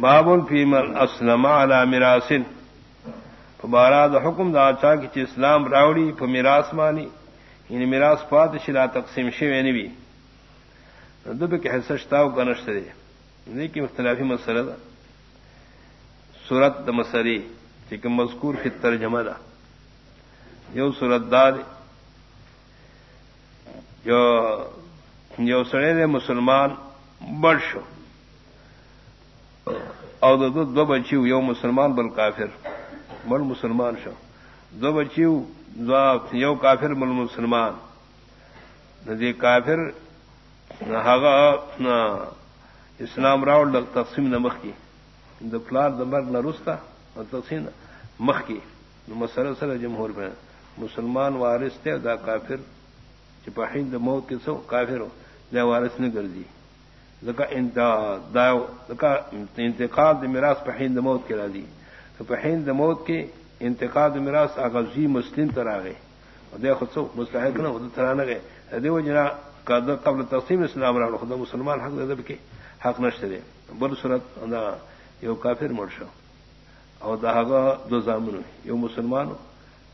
باب فی من اسلم علی مراسن فبارا دا حکم دا چا کی چ اسلام راوڑی پ میراث مانی. یعنی میراث پات شلا تقسیم شوی نی بی. دب کے حسشتاو کنشت دے نہیں مختلفی مسئلہ دا. سورت دا مسری چکم مذکور فی ترجمہ دا. یو سورت دا دے جو یو سڑے دے مسلمان بڑھ شو. او دو دو بچیو، یو مسلمان، بل کافر. بل مسلمان شو. دو بچیو، دو یو کافر، بل مسلمان. ندی کافر نہ اسلام راؤ تقسیم نمک کی دا فلار دمرگ نہ رستا تقسیم مخ کی مسلسل جمہور میں مسلمان وارث تھے دا کافر چپاہند موت کے سو کافر ہو دا وارث نے گردی انتقال میراث پہند موت کے راضی تو پہند موت کے انتقال میراث آغازی مسلم ترا گئے دیکھو سو مستحق نہ ترانا گئے دیو جنا قبل تقسیم اسلام را خدا مسلمان حق دے کے حق نشتے دے بل صورت یو کافر مرشو او دہاگا دو زامن یو مسلمان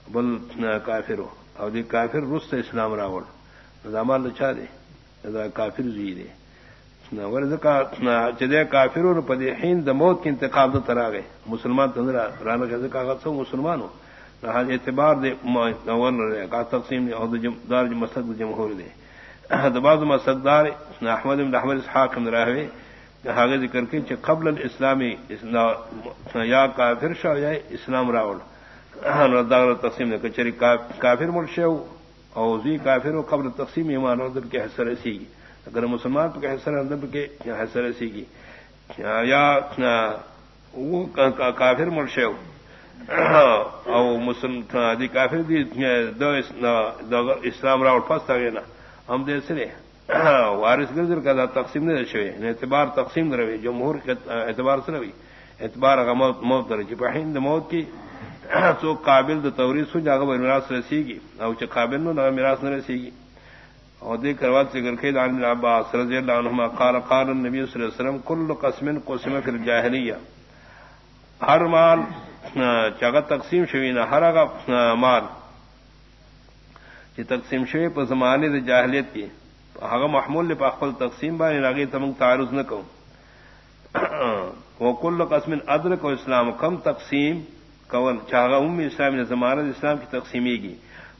بل کافر ہو اور دی کافر رست اسلام راوڑ نظامان لچا دے کافر زی دے چدے کافر اور پدے ہند موت کے انتخاب ترا گئے مسلمان تندرا رانا کا سو مسلمان ہو نہ اعتبار دے رہے کا تقسیم دار مسد جمہور دے دباز مسدار احمد احمد اسحاق رہے حاغ ذکر کے چ قبل الاسلامی یا کافر شاہ یا اسلام راول دار تقسیم نے کچری کافر مرشے او زی کافر و قبل تقسیم ایمان اور کے حسر اسی اگر مسلمان تو حسر اندر کے حسر ایسی کی، یا وہ کافر مرشے او مسلم دی کافر دی دو اسلام راؤ پس گئے نا۔ ہم دے سرے وارث گرزر کا تقسیم نہیں رچے اعتبار تقسیم نہ روی جمہور کے اعتبار سے روی اعتبار کا موت موت رہی پہند موت کی سو قابل تو توریس ہو جاگا میراث رسی گی۔ او چ قابل نو میراث نہ رسی گی۔ اور دیکھ کروات سے گرخید عن عباس رضی اللہ عنہما، قال قال النبی صلی اللہ علیہ وسلم، کل قسم قسم فی الجاہلیہ۔ ہر مال چگا تقسیم شوی نہ ہر اگا مال۔ چی تقسیم شوی پر زمانے دے جاہلیت کی۔ ہگا محمول نے پاخل تقسیم با راگی تمنگ تعارض نہ کہوں وہ قسم ادرک و اسلام کم تقسیم کون چاہا ام اسلام نے زمانہ اسلام کی تقسیمی کی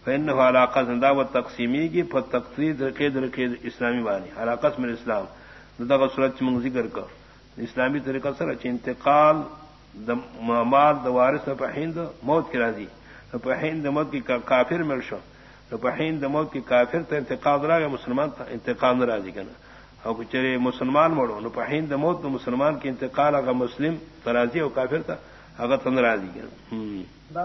فن علاقہ زندہ و تقسیمی کی تقسیم رقید رقید اسلامی بانی. علاقہ میں اسلام. زندہ کا سورج منگ ذکر کر. اسلامی طریقہ سر اچ انتقال مال دوارس پہند موت کی راضی. پہند موت کی کافر ملشو پہند موت کی کافر تو انتقال رہا مسلمان تھا انتقال راضی کا نا اور چرے مسلمان مڑو. نو پہند موت تو مسلمان کی انتقال اگر مسلم تراضی اور کافر تھا اگر تن راضی کا